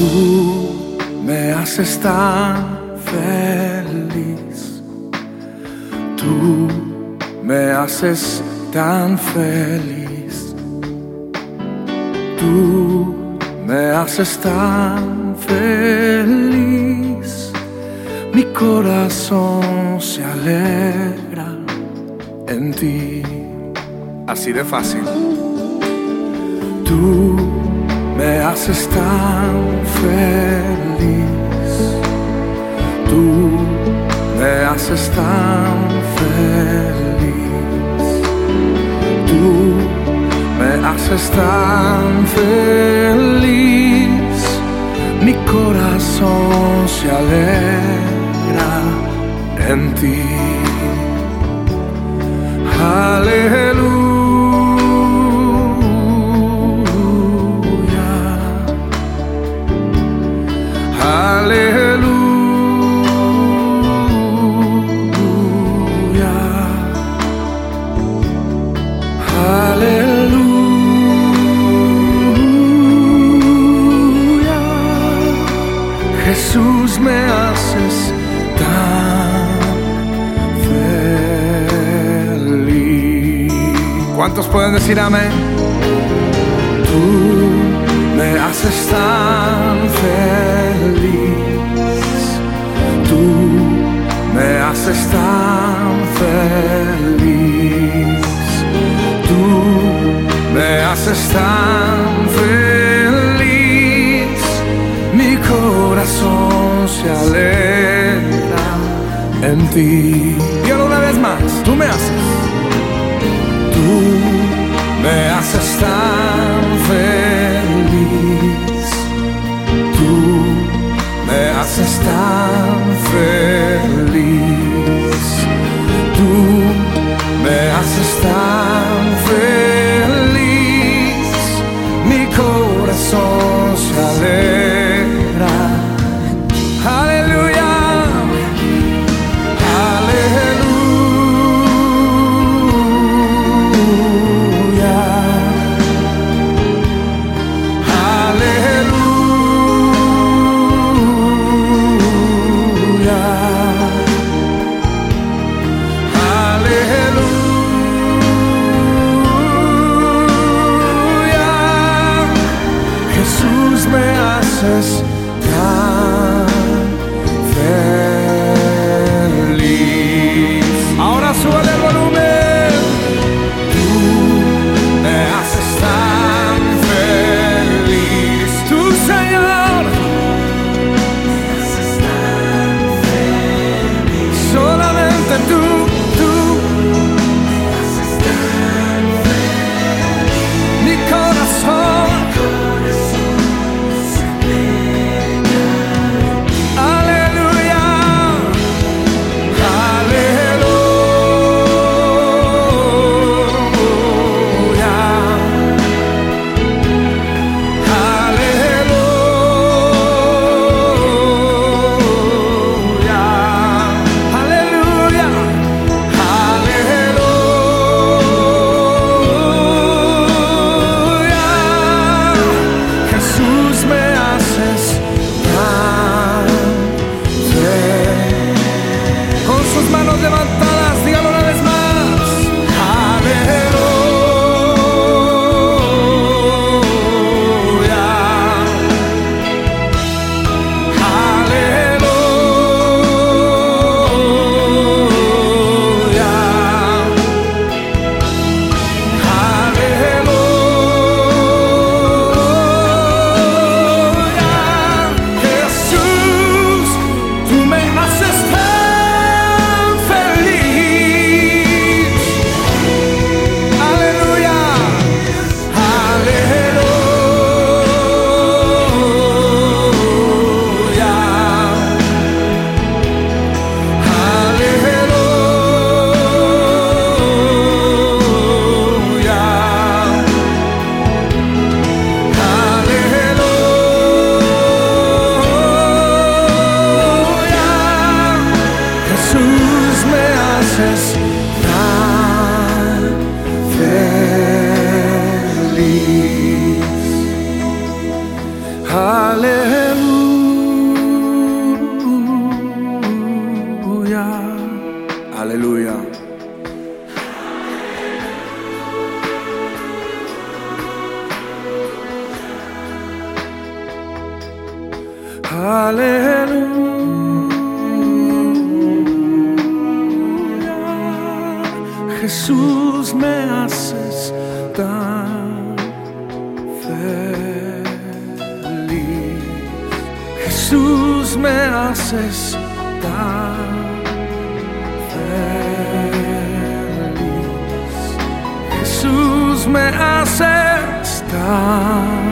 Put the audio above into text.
Tú me haces tan feliz. Tú me haces tan feliz. Tú me haces tan feliz. Mi corazón se alegra en ti. Así de fácil. Tú me haces tan feliz. Tú me haces tan feliz. Tú me haces tan feliz. Mi corazón se alegra en ti. Jesús me haces tan feliz. ¿Cuántos pueden decir amén? Tú me haces tan feliz. Tú me haces tan feliz. Tú me haces tan feliz. Se alegra en ti. Y una vez más, tú me haces. Tú me haces tan haces tan haces tan feliz. Hallelujah. Hallelujah. Hallelujah. Jesús me haces tan feliz. Jesús me haces tan feliz. Jesús me haces tan